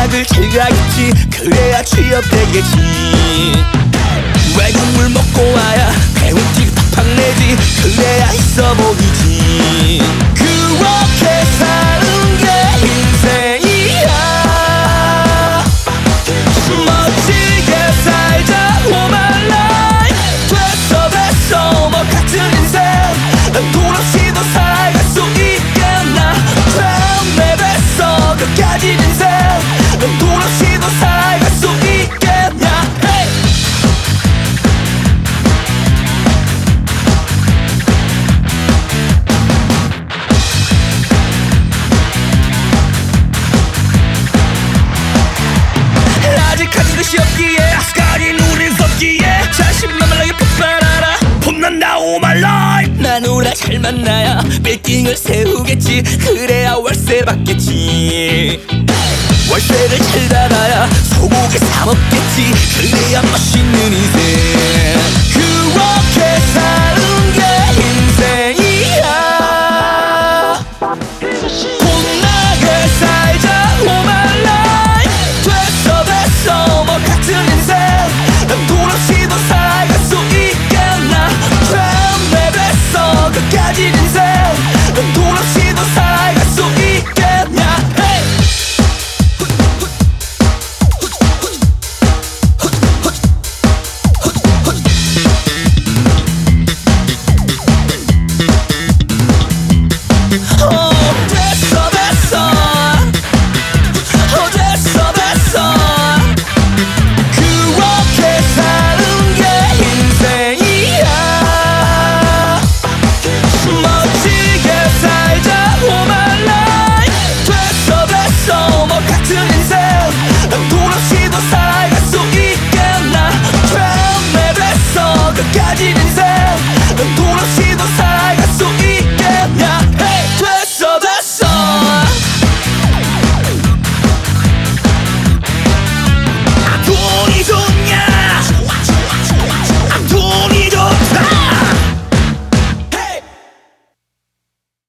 대학을 잘 가겠지. 그래야 취업되겠지. 외국물 먹고 와야 배운지 팍팍 내지. 그래야 있어 보이 것이 없기에 아스까지 눈을 섰기에. 자신만만하게 폭발하라. 폼난다 life 난 우라 잘 만나야 빌딩을 세우겠지. 그래야 월세 받겠지. 월세를 잘 받아야 소고기 사 먹겠지. 그래야 멋있는 인생